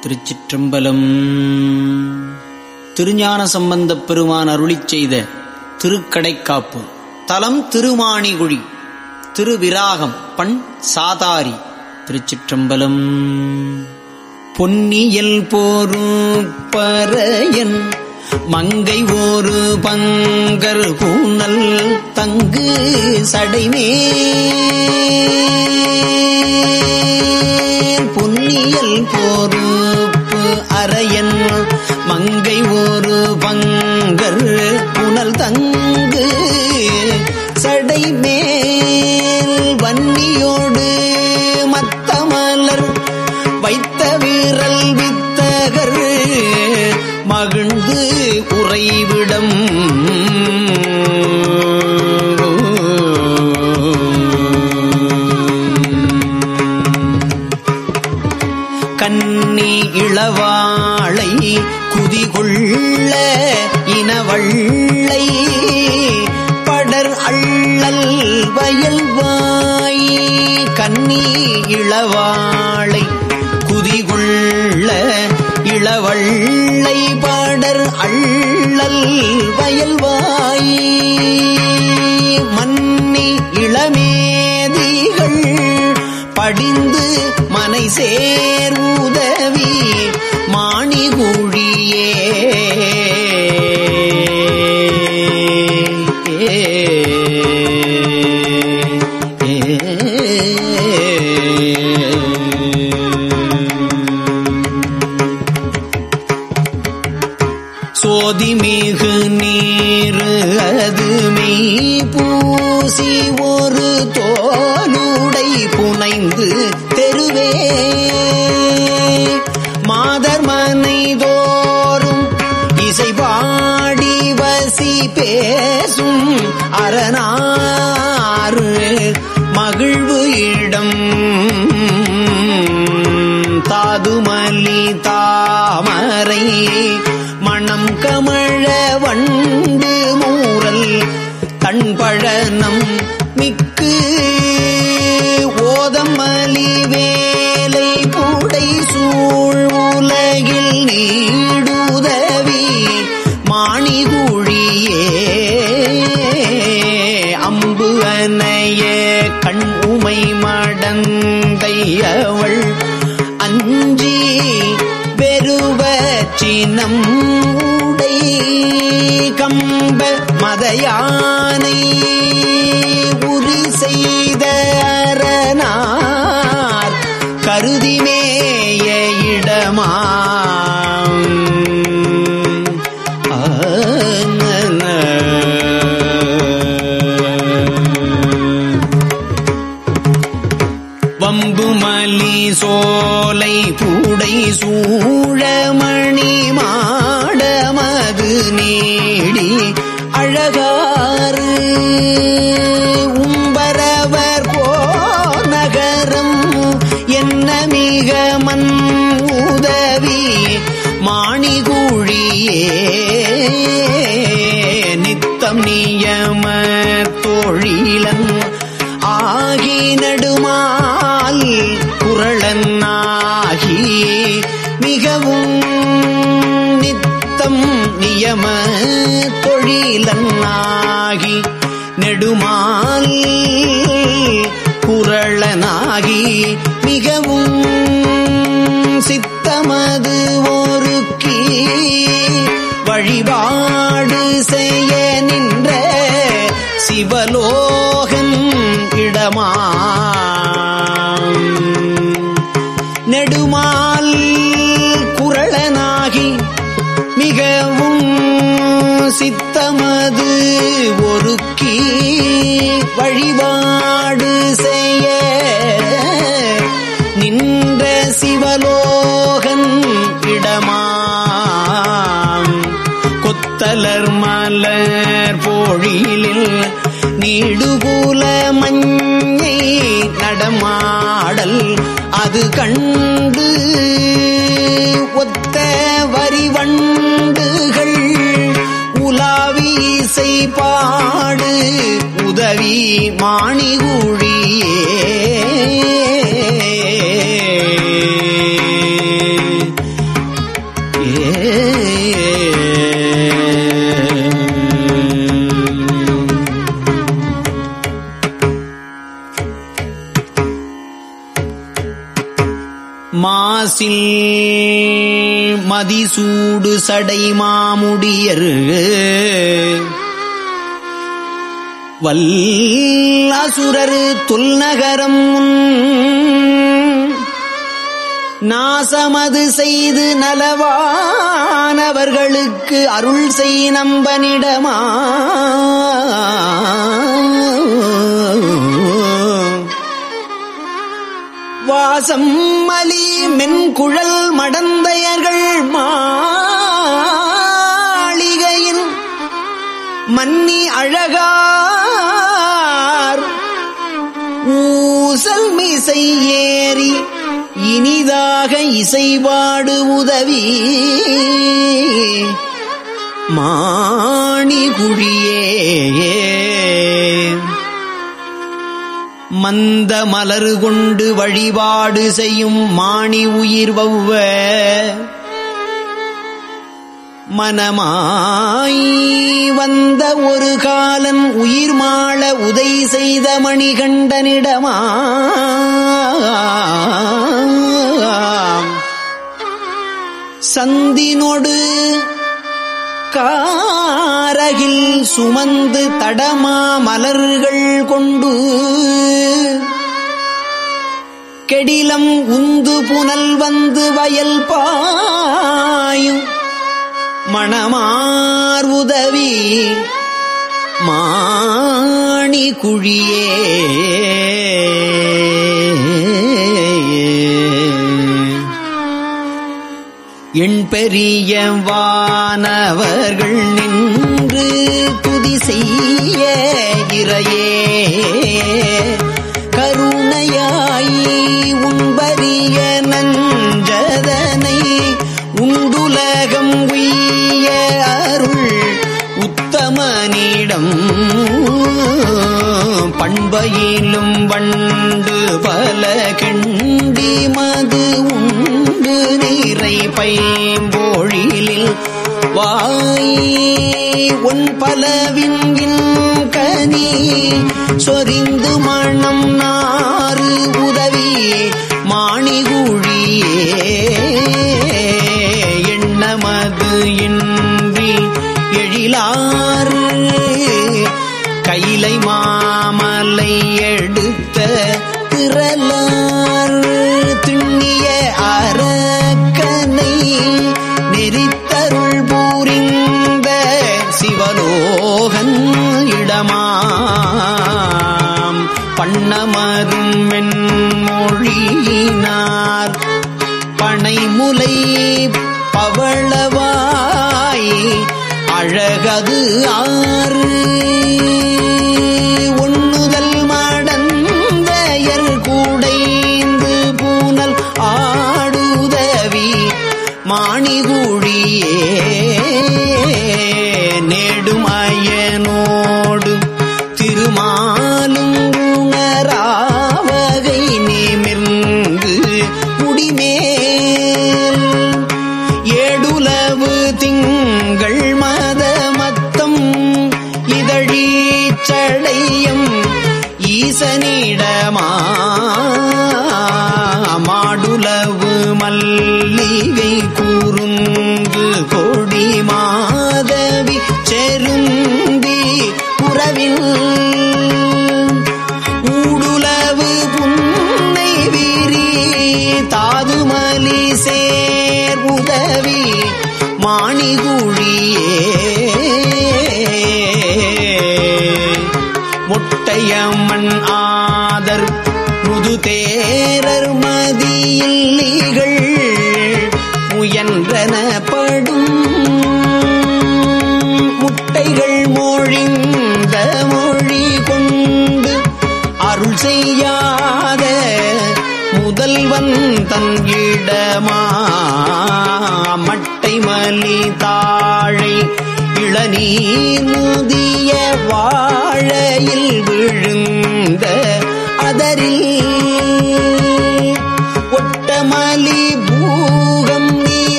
திருச்சிற்றம்பலம். திருஞான சம்பந்தப் பெருமான் அருளி செய்த திருக்கடைக்காப்பு. தலம் திருமாணிகுழி திருவிராகம் பண் சாதாரி திருச்சிற்றம்பலம். பொன்னியல் போரு பறையன் மங்கை ஒரு பங்கர் பூனல் தங்கு சடைமே. பொன்னியல் போரும் புனல் தங்க வயல்வாய் கண்ணி இளவாளை குதிகுள்ள இளவள்ளை பாடர் அள்ளல் வயல்வாய் மன்னி இளமேதிகள் படிந்து மனை சேர் மணம் வண்டு மூரல் தன்பழனம் மிக்கு. ஓதமலி வேலை கூடை சூழ் உலகில் நீடுதவி மாணிகுழியே. அம்பு அனைய கண் உமை மடந்தையவள் அஞ்சி வெறுவ சினம் 诶呀 என்ன உதவி மாணிகூழியே. நித்தம் நியம தொழிலன் ஆகி நடுமால் குரளன் ஆகி மிகவும் நித்தம் நியம தொழிலன் ஆகி நெடுமால் குரளனாகி மிகவும் சித்தமது ஒருக்கி வழிபாடு செய்ய நின்ற சிவலோகன் இடமா இடுபூல மஞ்சை நடமாடல் அது கண்டு ஒத்த வரிவண்டுகள் உலாவி செய்பாடு உதவி மாணிகுழியே ஏ. மதிசூடு சடை மாமுடியர். வல்லசுரர் தொல்நகரம் நாசமது செய்து நலவானவர்களுக்கு அருள் செய் நம்பனிடமா? வாசம் மலி மென்குழல் மடந்தையர்கள் மாளிகையின் மன்னி அழகார். ஊசல் மிசை ஏறி இனிதாக இசைவாடு உதவி மாணிகுழியே மந்த மலரு கொண்டு வழிபாடு செய்யும் மாணி உயிர் வௌவ. மனமாய் வந்த ஒரு காலன் உயிர் மாள உதை செய்த மணிகண்டனிடமா. சந்தினொடு காரகில் சுமந்து தடமா மலர்கள் கொண்டு கெடிலம் உந்து புனல் வந்து வயல் பாயும் மணமார் உதவி மாணி குழியே. எண்பெரிய வானவர்கள் நின்று துதி செய்ய இறையே. உத்தமனிடம் பண்பையிலும் வண்டு பல கெண்டி மது உண்டு நீரை பைம்போழிலில் வாய் உன் பலவின் கனி சொரிந்து மணம் நாறு உதவி மாணிகுழியே. எண்ணமது இன்றி எழிலாறு. கையிலை மாமலை எடுத்த திரளார் துண்ணிய அரக்கனை நெறித்தருள் பூரிந்த சிவலோகன் இடமாம். பண்ணமரும் வெண்மொழியினார். பனைமுலை பவளவா அழகது ஆறு. ஒண்ணுதல் மடந்தையர் கூடைந்து பூனல் ஆடுதவி மாணிகுழியே நேடுமயனோடு ஈசனிடமா மாடுலவு மல்லிகை கூறுந்து கொடி மாதவி செருந்தி புறவில். ஊடுலவு புன்னை விரி தாதுமலி சேர் உதவி மாணிகுழியே. முட்டையம்மன் ஆதர் முது தேரர் மதியில்லிகள் முயன்றன படும் முட்டைகள் மொழிந்த மொழி கொண்டு அருள் செய்யாத முதல்வன் தன் இடமா மட்டை மலிதா இளநீர் முதிய வாழையில் விழுந்த அதரில்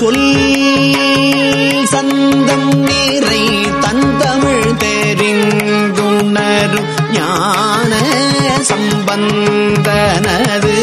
சொல் சந்தம் நீரை தன் தமிழ் தெரிந்துணரும் ஞான சம்பந்தனது.